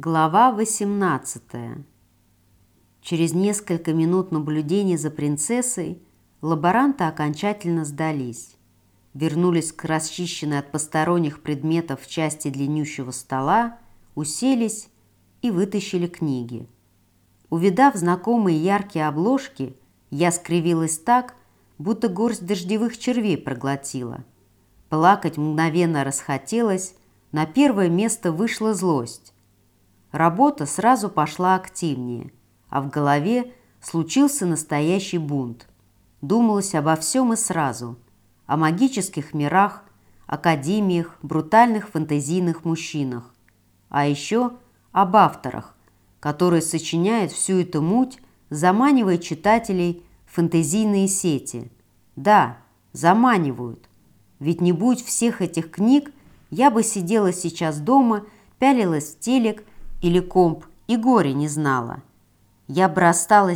Глава 18 Через несколько минут наблюдения за принцессой лаборанты окончательно сдались. Вернулись к расчищенной от посторонних предметов части длиннющего стола, уселись и вытащили книги. Увидав знакомые яркие обложки, я скривилась так, будто горсть дождевых червей проглотила. Плакать мгновенно расхотелось, на первое место вышла злость. Работа сразу пошла активнее, а в голове случился настоящий бунт. Думалось обо всем и сразу. О магических мирах, академиях, брутальных фэнтезийных мужчинах. А еще об авторах, которые сочиняют всю эту муть, заманивая читателей в фэнтезийные сети. Да, заманивают. Ведь не будь всех этих книг, я бы сидела сейчас дома, пялилась в телек или комп и горе не знала. Я бы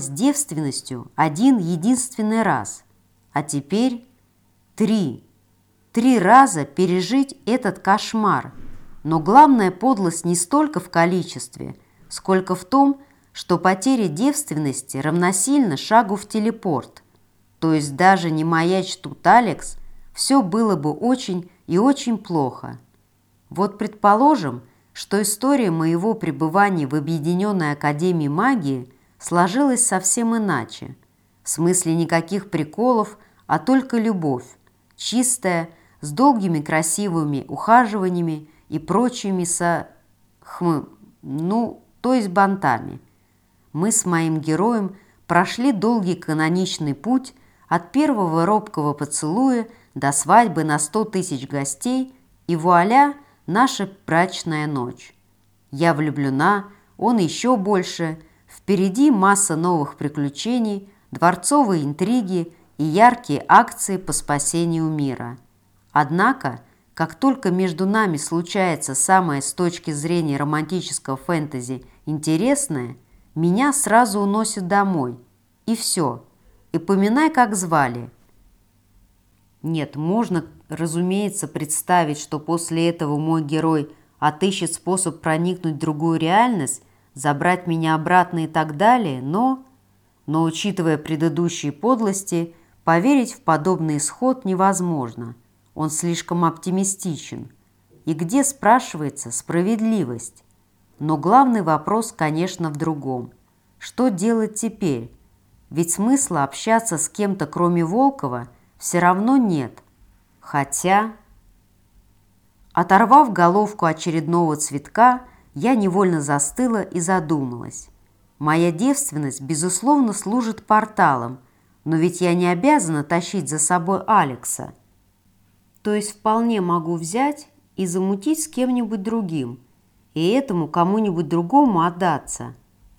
девственностью один единственный раз, а теперь три. Три раза пережить этот кошмар. Но главная подлость не столько в количестве, сколько в том, что потеря девственности равносильно шагу в телепорт. То есть даже не маяч тут Алекс, все было бы очень и очень плохо. Вот предположим, что история моего пребывания в Объединенной Академии Магии сложилась совсем иначе. В смысле никаких приколов, а только любовь, чистая, с долгими красивыми ухаживаниями и прочими со... хм... ну, то есть бантами. Мы с моим героем прошли долгий каноничный путь от первого робкого поцелуя до свадьбы на сто тысяч гостей, и вуаля – наша брачная ночь. Я влюблена, он еще больше. Впереди масса новых приключений, дворцовые интриги и яркие акции по спасению мира. Однако, как только между нами случается самое с точки зрения романтического фэнтези интересное, меня сразу уносят домой. И все. И поминай, как звали. Нет, можно Разумеется, представить, что после этого мой герой отыщет способ проникнуть в другую реальность, забрать меня обратно и так далее, но... Но, учитывая предыдущие подлости, поверить в подобный исход невозможно. Он слишком оптимистичен. И где, спрашивается, справедливость? Но главный вопрос, конечно, в другом. Что делать теперь? Ведь смысла общаться с кем-то, кроме Волкова, все равно нет. Хотя... Оторвав головку очередного цветка, я невольно застыла и задумалась. Моя девственность, безусловно, служит порталом, но ведь я не обязана тащить за собой Алекса. То есть вполне могу взять и замутить с кем-нибудь другим, и этому кому-нибудь другому отдаться,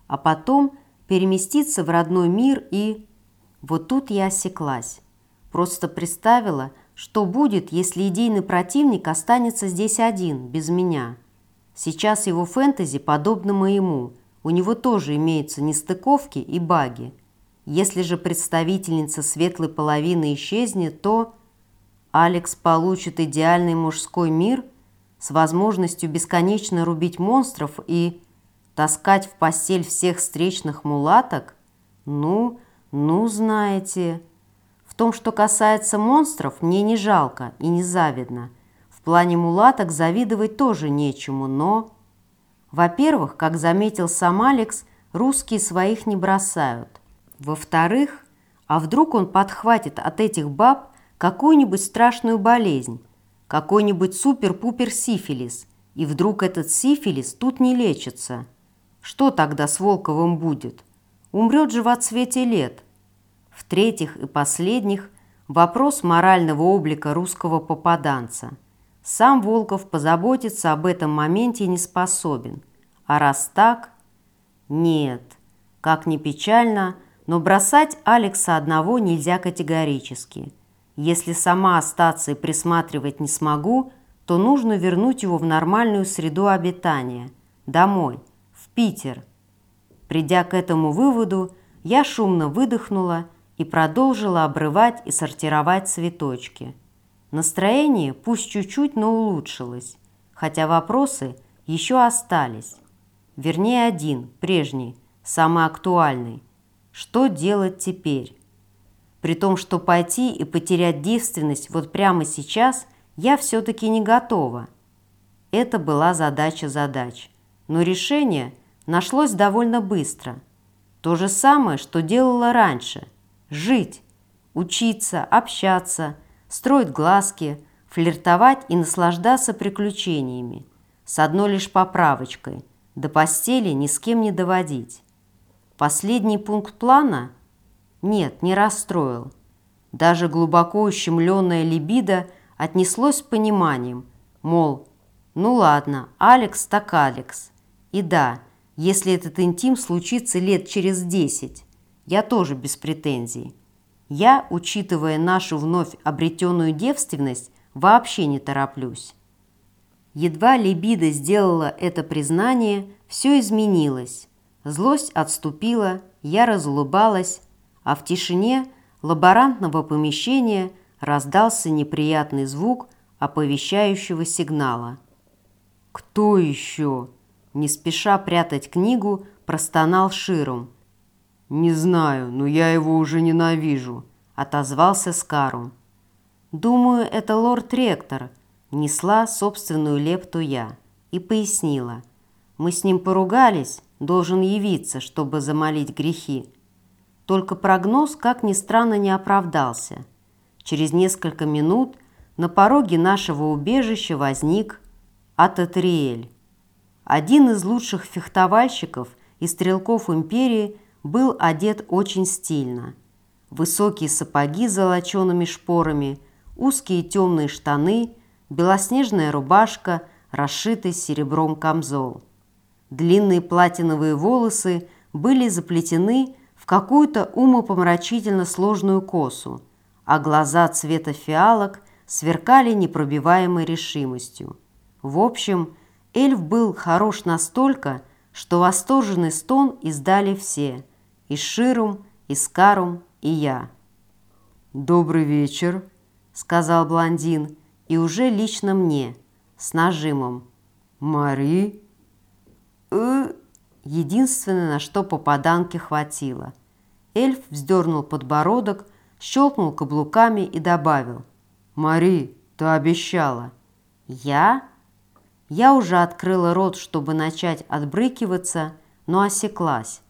а потом переместиться в родной мир и... Вот тут я осеклась. Просто представила, что будет, если идейный противник останется здесь один, без меня? Сейчас его фэнтези подобно моему. У него тоже имеются нестыковки и баги. Если же представительница светлой половины исчезнет, то Алекс получит идеальный мужской мир с возможностью бесконечно рубить монстров и таскать в постель всех встречных мулаток? Ну, ну, знаете... В том, что касается монстров, мне не жалко и не завидно. В плане мулаток завидовать тоже нечему, но... Во-первых, как заметил сам Алекс, русские своих не бросают. Во-вторых, а вдруг он подхватит от этих баб какую-нибудь страшную болезнь, какой-нибудь супер-пупер сифилис, и вдруг этот сифилис тут не лечится. Что тогда с Волковым будет? Умрет же в отсвете лет. В-третьих и последних, вопрос морального облика русского попаданца. Сам Волков позаботиться об этом моменте не способен. А раз так... Нет, как ни печально, но бросать Алекса одного нельзя категорически. Если сама остаться и присматривать не смогу, то нужно вернуть его в нормальную среду обитания, домой, в Питер. Придя к этому выводу, я шумно выдохнула и продолжила обрывать и сортировать цветочки. Настроение пусть чуть-чуть, но улучшилось, хотя вопросы еще остались. Вернее, один, прежний, самый актуальный. Что делать теперь? При том, что пойти и потерять девственность вот прямо сейчас я все-таки не готова. Это была задача задач. Но решение нашлось довольно быстро. То же самое, что делала раньше. Жить, учиться, общаться, строить глазки, флиртовать и наслаждаться приключениями. С одной лишь поправочкой – до постели ни с кем не доводить. Последний пункт плана? Нет, не расстроил. Даже глубоко ущемленная либидо отнеслось с пониманием, мол, ну ладно, Алекс так Алекс. И да, если этот интим случится лет через десять, я тоже без претензий. Я, учитывая нашу вновь обретенную девственность, вообще не тороплюсь. Едва либидо сделала это признание, все изменилось. Злость отступила, я разулыбалась, а в тишине лаборантного помещения раздался неприятный звук оповещающего сигнала. «Кто еще?» Не спеша прятать книгу, простонал Ширум. «Не знаю, но я его уже ненавижу», — отозвался Скарум. «Думаю, это лорд-ректор», — несла собственную лепту я и пояснила. «Мы с ним поругались, должен явиться, чтобы замолить грехи. Только прогноз, как ни странно, не оправдался. Через несколько минут на пороге нашего убежища возник Ататриэль. Один из лучших фехтовальщиков и стрелков империи был одет очень стильно. Высокие сапоги с золочеными шпорами, узкие темные штаны, белоснежная рубашка, расшитый серебром камзол. Длинные платиновые волосы были заплетены в какую-то умопомрачительно сложную косу, а глаза цвета фиалок сверкали непробиваемой решимостью. В общем, эльф был хорош настолько, что восторженный стон издали все – и Ширум, и Скарум, и я. «Добрый вечер», – сказал блондин, и уже лично мне, с нажимом. «Мари?» «Э?» Единственное, на что попаданке хватило. Эльф вздернул подбородок, щелкнул каблуками и добавил. «Мари, ты обещала». «Я?» Я уже открыла рот, чтобы начать отбрыкиваться, но осеклась.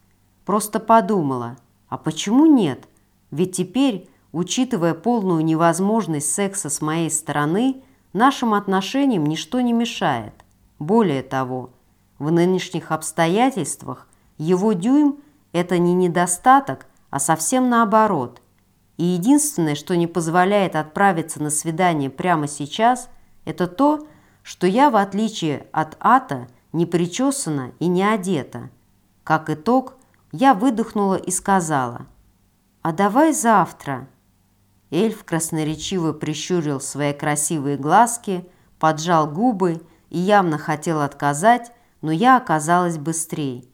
Просто подумала, а почему нет? Ведь теперь, учитывая полную невозможность секса с моей стороны, нашим отношениям ничто не мешает. Более того, в нынешних обстоятельствах его дюйм – это не недостаток, а совсем наоборот. И единственное, что не позволяет отправиться на свидание прямо сейчас, это то, что я, в отличие от Ата, не причесана и не одета. Как итог, я выдохнула и сказала, «А давай завтра». Эльф красноречиво прищурил свои красивые глазки, поджал губы и явно хотел отказать, но я оказалась быстрее.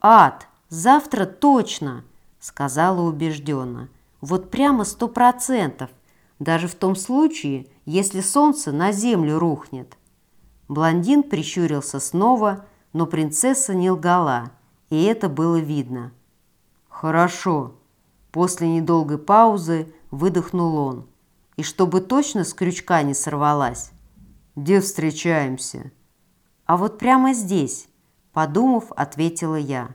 «Ад, завтра точно!» – сказала убежденно. «Вот прямо сто процентов, даже в том случае, если солнце на землю рухнет». Блондин прищурился снова, но принцесса не лгала, и это было видно. «Хорошо». После недолгой паузы выдохнул он. «И чтобы точно с крючка не сорвалась, где встречаемся?» «А вот прямо здесь», – подумав, ответила я.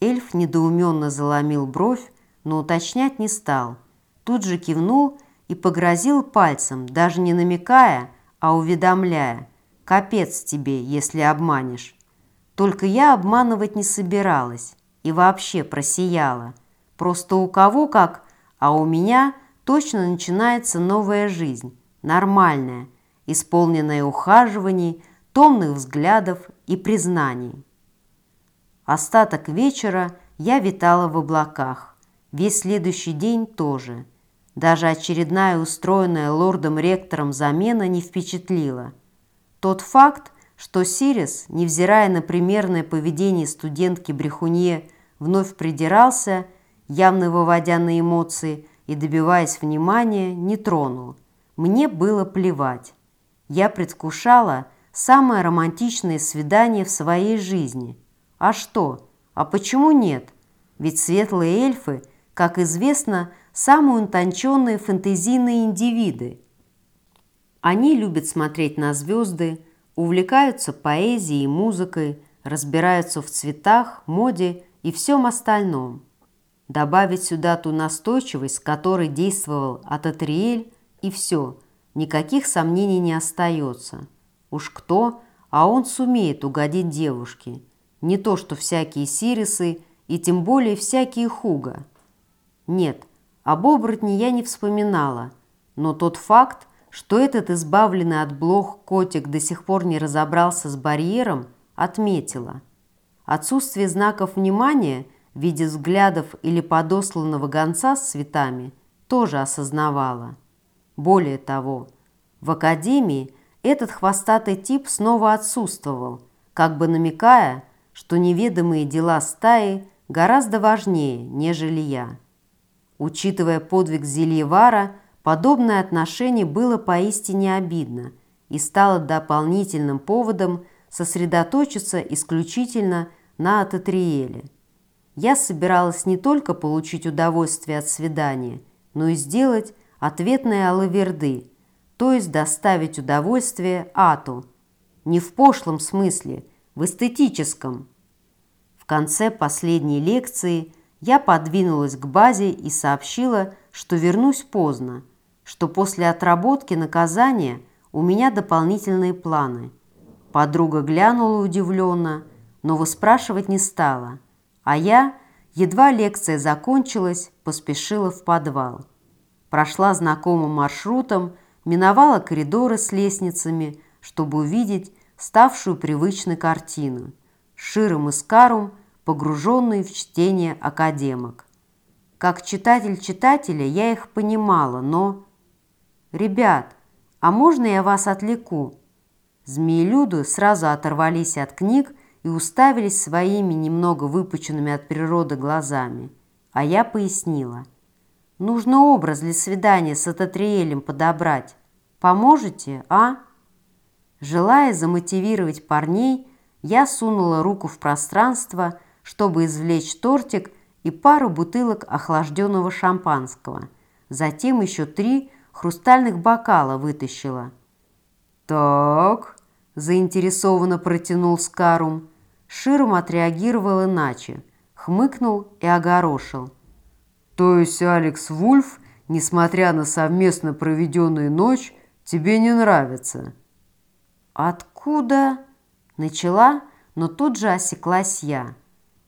Эльф недоуменно заломил бровь, но уточнять не стал. Тут же кивнул и погрозил пальцем, даже не намекая, а уведомляя. «Капец тебе, если обманешь». Только я обманывать не собиралась и вообще просияла. Просто у кого как, а у меня точно начинается новая жизнь, нормальная, исполненная ухаживаний, томных взглядов и признаний. Остаток вечера я витала в облаках, весь следующий день тоже. Даже очередная устроенная лордом-ректором замена не впечатлила. Тот факт, что Сирис, невзирая на примерное поведение студентки Брехунье, вновь придирался, явно выводя на эмоции и добиваясь внимания, не тронул. Мне было плевать. Я предвкушала, самое романтичное свидание в своей жизни. А что? А почему нет? Ведь светлые эльфы, как известно, самые утонченные фэнтезийные индивиды. Они любят смотреть на звезды, увлекаются поэзией и музыкой, разбираются в цветах, моде и всем остальном. Добавить сюда ту настойчивость, которой действовал Ататриэль, и все, никаких сомнений не остается. Уж кто, а он сумеет угодить девушке. Не то, что всякие сирисы и тем более всякие хуга. Нет, об оборотне я не вспоминала, но тот факт, что этот избавленный от блох котик до сих пор не разобрался с барьером, отметила. Отсутствие знаков внимания в виде взглядов или подосланного гонца с цветами тоже осознавала. Более того, в академии этот хвостатый тип снова отсутствовал, как бы намекая, что неведомые дела стаи гораздо важнее, нежели я. Учитывая подвиг Зельевара, Подобное отношение было поистине обидно и стало дополнительным поводом сосредоточиться исключительно на Ататриэле. Я собиралась не только получить удовольствие от свидания, но и сделать ответные алаверды, то есть доставить удовольствие Ату. Не в пошлом смысле, в эстетическом. В конце последней лекции я подвинулась к базе и сообщила, что вернусь поздно, что после отработки наказания у меня дополнительные планы. Подруга глянула удивленно, но выспрашивать не стала, а я, едва лекция закончилась, поспешила в подвал. Прошла знакомым маршрутом, миновала коридоры с лестницами, чтобы увидеть ставшую привычной картину. Широм и Скарум, погруженные в чтение академок. Как читатель читателя я их понимала, но «Ребят, а можно я вас отвлеку?» Змеелюды сразу оторвались от книг и уставились своими немного выпученными от природы глазами. А я пояснила. «Нужно образ для свидания с Ататриэлем подобрать. Поможете, а?» Желая замотивировать парней, я сунула руку в пространство, чтобы извлечь тортик и пару бутылок охлажденного шампанского. Затем еще три хрустальных бокала вытащила. «Так», – заинтересованно протянул Скарум. Ширм отреагировал иначе, хмыкнул и огорошил. «То есть Алекс Вульф, несмотря на совместно проведенную ночь, тебе не нравится?» «Откуда?» – начала, но тут же осеклась я.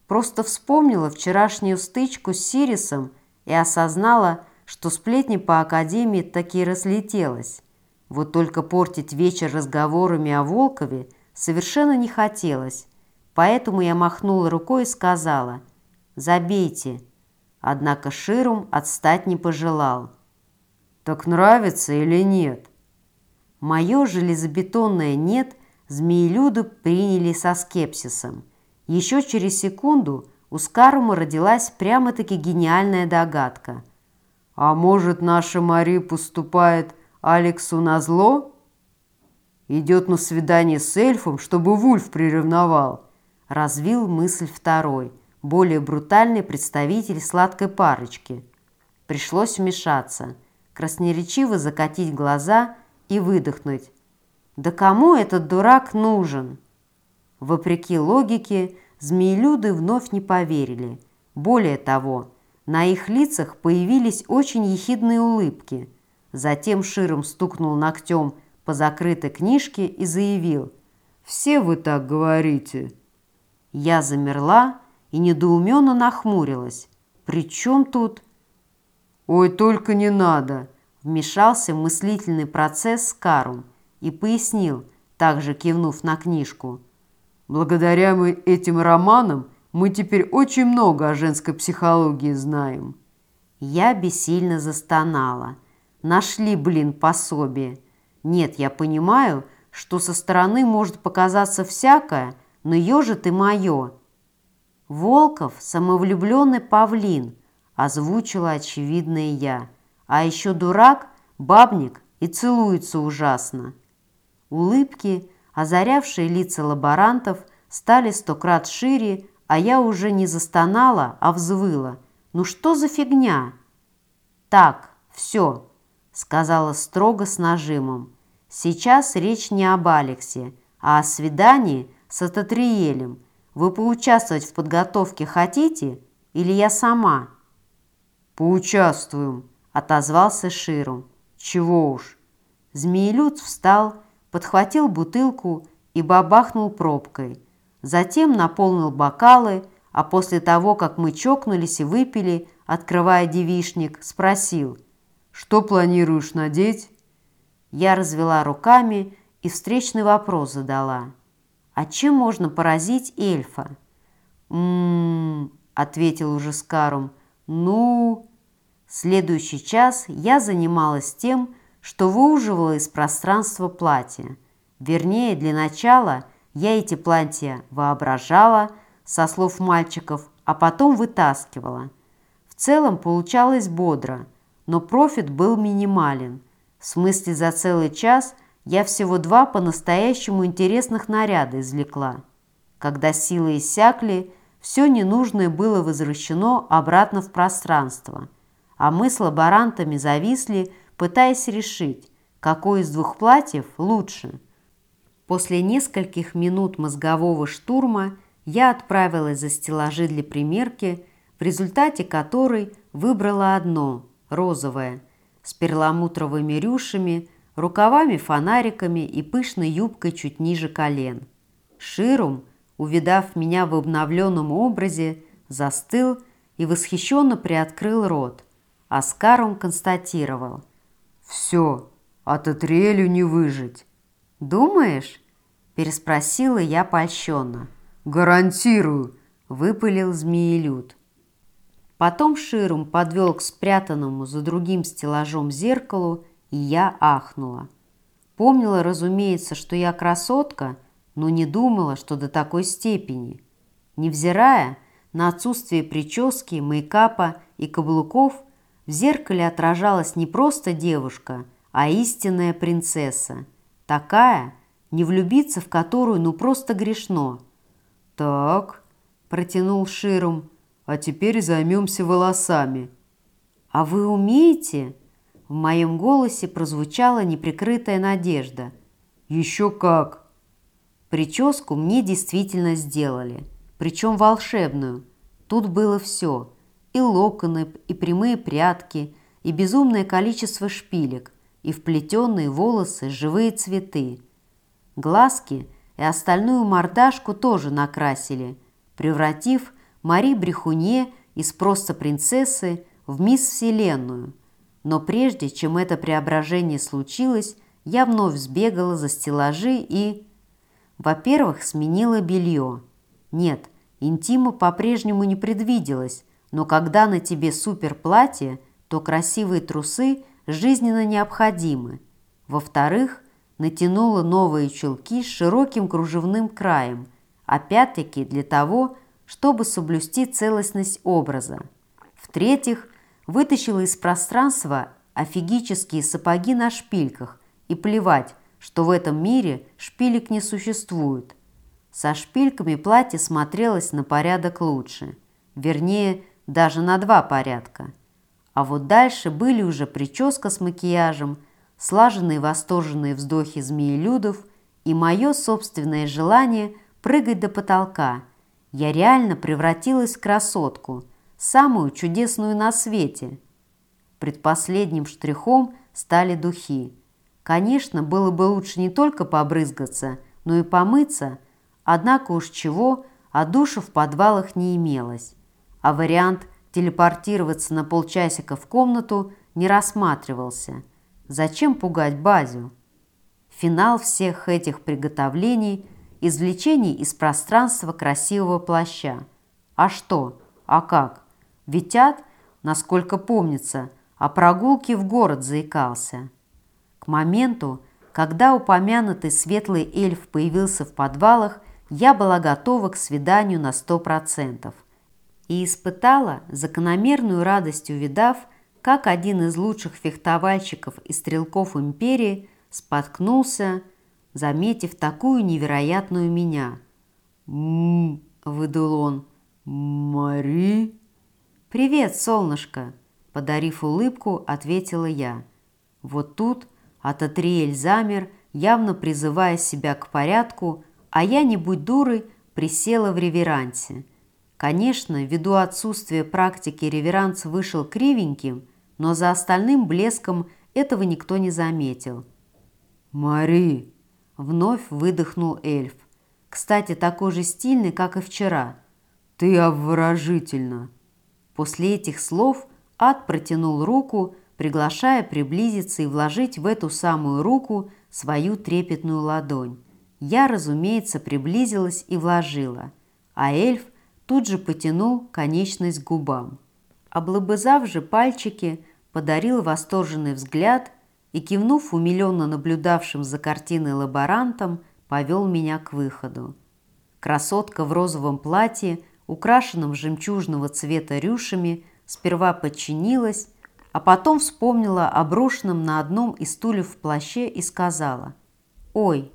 Просто вспомнила вчерашнюю стычку с Сирисом и осознала, что сплетни по академии таки разлетелась. Вот только портить вечер разговорами о Волкове совершенно не хотелось, поэтому я махнула рукой и сказала «Забейте». Однако Ширум отстать не пожелал. «Так нравится или нет?» Мое железобетонное «нет» змеелюды приняли со скепсисом. Еще через секунду у Скарума родилась прямо-таки гениальная догадка – а может, наша Мари поступает Алексу на зло? Идет на свидание с эльфом, чтобы Вульф приревновал. Развил мысль второй, более брутальный представитель сладкой парочки. Пришлось вмешаться, красноречиво закатить глаза и выдохнуть. Да кому этот дурак нужен? Вопреки логике, змеелюды вновь не поверили. Более того, на их лицах появились очень ехидные улыбки. Затем Широм стукнул ногтем по закрытой книжке и заявил «Все вы так говорите». Я замерла и недоуменно нахмурилась. «При чем тут?» «Ой, только не надо!» Вмешался в мыслительный процесс Скарум и пояснил, также кивнув на книжку. «Благодаря мы этим романам мы теперь очень много о женской психологии знаем». Я бессильно застонала. Нашли, блин, пособие. Нет, я понимаю, что со стороны может показаться всякое, но ежит и мое. Волков – самовлюбленный павлин, озвучила очевидное я. А еще дурак, бабник и целуется ужасно. Улыбки, озарявшие лица лаборантов – стали сто крат шире, а я уже не застонала, а взвыла. «Ну что за фигня?» «Так, все», — сказала строго с нажимом. «Сейчас речь не об Алексе, а о свидании с Ататриелем. Вы поучаствовать в подготовке хотите или я сама?» «Поучаствуем», — отозвался Ширу. «Чего уж». Змеелюд встал, подхватил бутылку и бабахнул пробкой. Затем наполнил бокалы, а после того, как мы чокнулись и выпили, открывая девишник, спросил, «Что планируешь надеть?» Я развела руками и встречный вопрос задала. «А чем можно поразить эльфа?» «М-м-м», ответил уже Скарум, «ну...» Следующий час я занималась тем, что выуживала из пространства платье. Вернее, для начала я эти платья воображала, со слов мальчиков, а потом вытаскивала. В целом получалось бодро, но профит был минимален. В смысле, за целый час я всего два по-настоящему интересных наряда извлекла. Когда силы иссякли, все ненужное было возвращено обратно в пространство, а мы с лаборантами зависли, пытаясь решить, какое из двух платьев лучше. После нескольких минут мозгового штурма я отправилась за стеллажи для примерки, в результате которой выбрала одно, розовое, с перламутровыми рюшами, рукавами-фонариками и пышной юбкой чуть ниже колен. Ширум, увидав меня в обновленном образе, застыл и восхищенно приоткрыл рот. Аскарум констатировал. «Все, от Атриэлю не выжить». «Думаешь?» – переспросила я польщенно. «Гарантирую!» – выпылил змеелюд. Потом Ширум подвел к спрятанному за другим стеллажом зеркалу, и я ахнула. Помнила, разумеется, что я красотка, но не думала, что до такой степени. Невзирая на отсутствие прически, мейкапа и каблуков, в зеркале отражалась не просто девушка, а истинная принцесса. Такая, не влюбиться в которую ну просто грешно. «Так», – протянул Ширум, – «а теперь займемся волосами». «А вы умеете?» В моем голосе прозвучала неприкрытая надежда. «Еще как!» Прическу мне действительно сделали, причем волшебную. Тут было все – и локоны, и прямые прядки, и безумное количество шпилек – и вплетенные волосы живые цветы. Глазки и остальную мордашку тоже накрасили, превратив Мари Брехуне из просто принцессы в мисс Вселенную. Но прежде, чем это преображение случилось, я вновь сбегала за стеллажи и... Во-первых, сменила белье. Нет, интима по-прежнему не предвиделось, но когда на тебе суперплатье, то красивые трусы – жизненно необходимы. Во-вторых, натянула новые чулки с широким кружевным краем, опять-таки для того, чтобы соблюсти целостность образа. В-третьих, вытащила из пространства офигические сапоги на шпильках и плевать, что в этом мире шпилек не существует. Со шпильками платье смотрелось на порядок лучше, вернее, даже на два порядка – а вот дальше были уже прическа с макияжем, слаженные восторженные вздохи змеелюдов и мое собственное желание прыгать до потолка. Я реально превратилась в красотку, самую чудесную на свете. Предпоследним штрихом стали духи. Конечно, было бы лучше не только побрызгаться, но и помыться, однако уж чего, а душа в подвалах не имелось. А вариант Телепортироваться на полчасика в комнату не рассматривался. Зачем пугать Базю? Финал всех этих приготовлений – извлечение из пространства красивого плаща. А что? А как? Витят, насколько помнится, о прогулке в город заикался. К моменту, когда упомянутый светлый эльф появился в подвалах, я была готова к свиданию на сто процентов и испытала закономерную радость, увидав, как один из лучших фехтовальщиков и стрелков империи споткнулся, заметив такую невероятную меня. «М-м-м», выдал он. «Мари?» «Привет, солнышко!» Подарив улыбку, ответила я. Вот тут Ататриэль замер, явно призывая себя к порядку, а я, не будь дурой, присела в реверансе. Конечно, ввиду отсутствия практики реверанс вышел кривеньким, но за остальным блеском этого никто не заметил. «Мари!» – вновь выдохнул эльф. Кстати, такой же стильный, как и вчера. «Ты обворожительна!» После этих слов ад протянул руку, приглашая приблизиться и вложить в эту самую руку свою трепетную ладонь. Я, разумеется, приблизилась и вложила, а эльф тут же потянул конечность к губам. Облобызав же пальчики, подарил восторженный взгляд и, кивнув умиленно наблюдавшим за картиной лаборантом, повел меня к выходу. Красотка в розовом платье, украшенном жемчужного цвета рюшами, сперва подчинилась, а потом вспомнила о брошенном на одном из стульев в плаще и сказала «Ой!»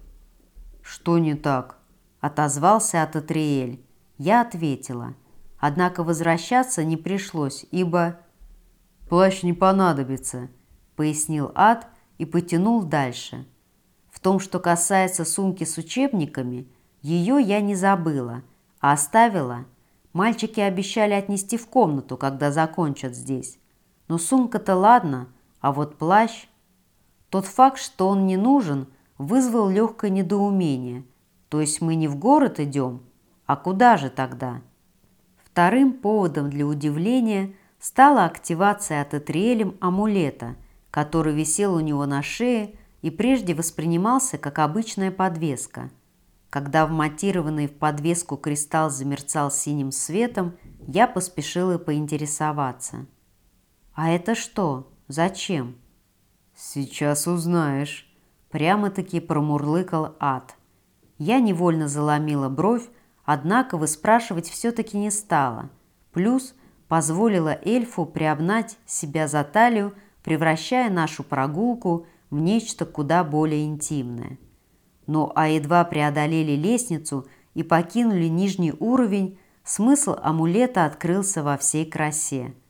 «Что не так?» – отозвался Ататриэль. Я ответила. Однако возвращаться не пришлось, ибо... «Плащ не понадобится», – пояснил Ад и потянул дальше. В том, что касается сумки с учебниками, ее я не забыла, а оставила. Мальчики обещали отнести в комнату, когда закончат здесь. Но сумка-то ладно, а вот плащ... Тот факт, что он не нужен, вызвал легкое недоумение. То есть мы не в город идем, а куда же тогда? Вторым поводом для удивления стала активация от Этриэлем амулета, который висел у него на шее и прежде воспринимался как обычная подвеска. Когда вмонтированный в подвеску кристалл замерцал синим светом, я поспешила поинтересоваться – «А это что? Зачем?» «Сейчас узнаешь», – прямо-таки промурлыкал ад. Я невольно заломила бровь, однако выспрашивать все-таки не стала. Плюс позволила эльфу приобнать себя за талию, превращая нашу прогулку в нечто куда более интимное. Ну а едва преодолели лестницу и покинули нижний уровень, смысл амулета открылся во всей красе –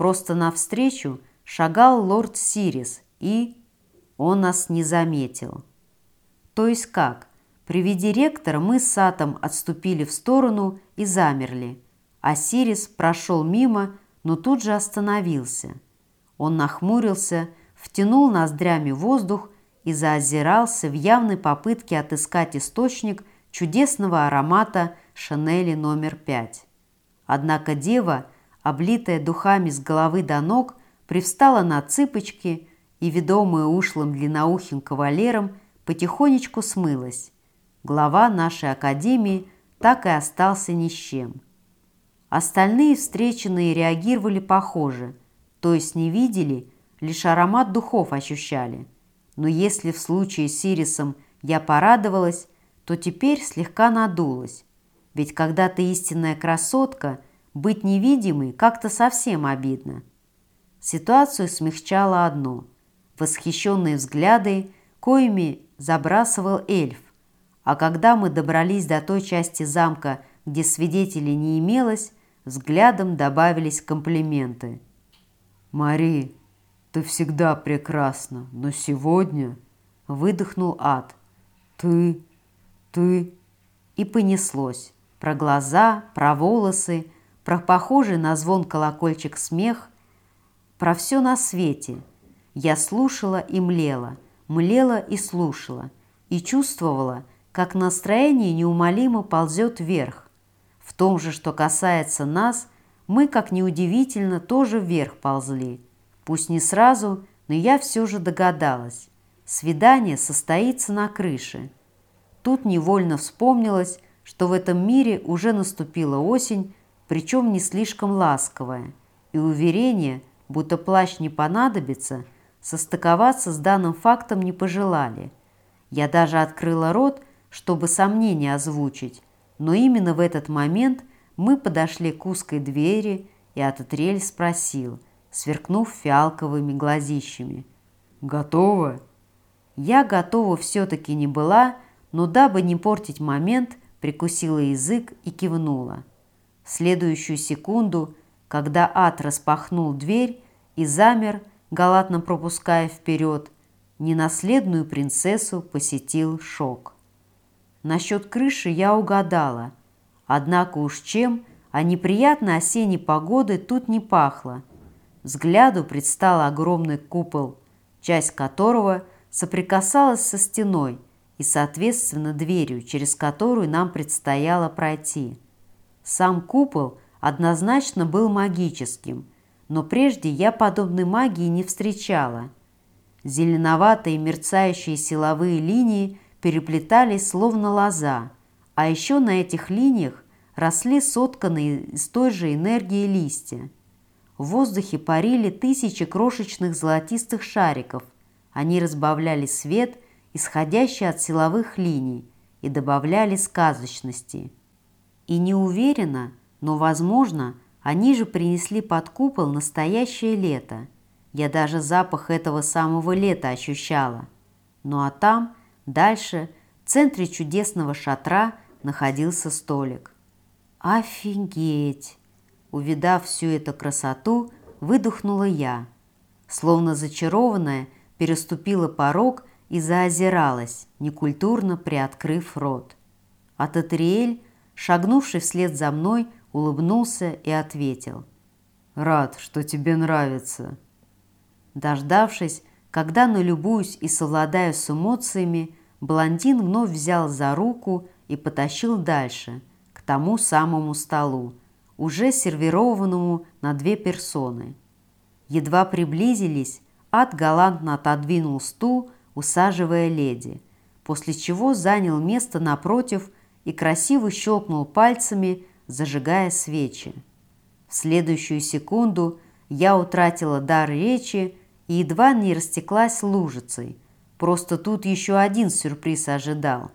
Просто навстречу шагал лорд Сирис, и он нас не заметил. То есть как? При виде ректора мы с Сатом отступили в сторону и замерли, а Сирис прошел мимо, но тут же остановился. Он нахмурился, втянул ноздрями воздух и заозирался в явной попытке отыскать источник чудесного аромата Шанели номер пять. Однако дева – облитая духами с головы до ног, привстала на цыпочки и, ведомая ушлым длинноухим кавалером, потихонечку смылась. Глава нашей академии так и остался ни с чем. Остальные встреченные реагировали похоже, то есть не видели, лишь аромат духов ощущали. Но если в случае с Сирисом я порадовалась, то теперь слегка надулась. Ведь когда ты истинная красотка – быть невидимой как-то совсем обидно. Ситуацию смягчало одно – восхищенные взгляды, коими забрасывал эльф. А когда мы добрались до той части замка, где свидетелей не имелось, взглядом добавились комплименты. «Мари, ты всегда прекрасна, но сегодня...» – выдохнул ад. «Ты... ты...» И понеслось. Про глаза, про волосы – про похожий на звон колокольчик смех, про все на свете. Я слушала и млела, млела и слушала, и чувствовала, как настроение неумолимо ползет вверх. В том же, что касается нас, мы, как неудивительно, тоже вверх ползли. Пусть не сразу, но я все же догадалась. Свидание состоится на крыше. Тут невольно вспомнилось, что в этом мире уже наступила осень, причем не слишком ласковое, и уверение, будто плащ не понадобится, состыковаться с данным фактом не пожелали. Я даже открыла рот, чтобы сомнения озвучить, но именно в этот момент мы подошли к узкой двери, и Ататрель спросил, сверкнув фиалковыми глазищами. «Готова?» Я готова все-таки не была, но дабы не портить момент, прикусила язык и кивнула. В следующую секунду, когда ад распахнул дверь и замер, галатно пропуская вперед, ненаследную принцессу посетил шок. Насчет крыши я угадала, однако уж чем, а неприятной осенней погодой тут не пахло. Взгляду предстал огромный купол, часть которого соприкасалась со стеной и, соответственно, дверью, через которую нам предстояло пройти. Сам купол однозначно был магическим, но прежде я подобной магии не встречала. Зеленоватые мерцающие силовые линии переплетались словно лоза, а еще на этих линиях росли сотканные из той же энергии листья. В воздухе парили тысячи крошечных золотистых шариков. Они разбавляли свет, исходящий от силовых линий, и добавляли сказочности. И не уверена, но, возможно, они же принесли под купол настоящее лето. Я даже запах этого самого лета ощущала. Ну а там, дальше, в центре чудесного шатра находился столик. «Офигеть!» Увидав всю эту красоту, выдохнула я. Словно зачарованная, переступила порог и заозиралась, некультурно приоткрыв рот. А Татриэль, шагнувший вслед за мной, улыбнулся и ответил. «Рад, что тебе нравится». Дождавшись, когда налюбуюсь и совладаю с эмоциями, блондин вновь взял за руку и потащил дальше, к тому самому столу, уже сервированному на две персоны. Едва приблизились, Ад галантно отодвинул стул, усаживая леди, после чего занял место напротив и красиво щелкнул пальцами, зажигая свечи. В следующую секунду я утратила дар речи и едва не растеклась лужицей. Просто тут еще один сюрприз ожидал.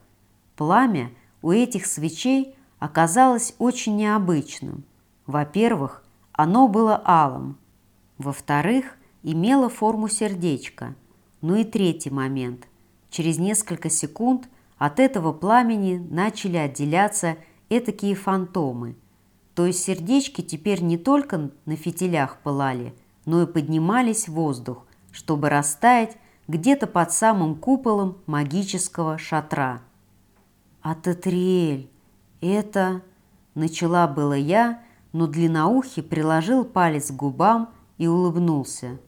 Пламя у этих свечей оказалось очень необычным – во-первых, оно было алым. Во-вторых, имело форму сердечка. Ну и третий момент. Через несколько секунд от этого пламени начали отделяться этакие фантомы. То есть сердечки теперь не только на фитилях пылали, но и поднимались в воздух, чтобы растаять где-то под самым куполом магического шатра. «А Татриэль, это...» – начала было я, но длинноухий приложил палец к губам и улыбнулся.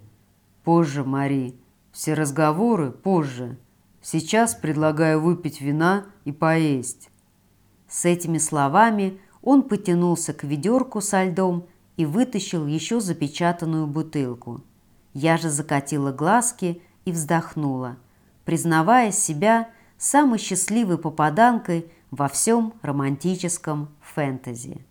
«Позже, Мари. Все разговоры позже. Сейчас предлагаю выпить вина и поесть». С этими словами он потянулся к ведерку со льдом и вытащил еще запечатанную бутылку. Я же закатила глазки и вздохнула, признавая себя самой счастливой попаданкой во всем романтическом фэнтези.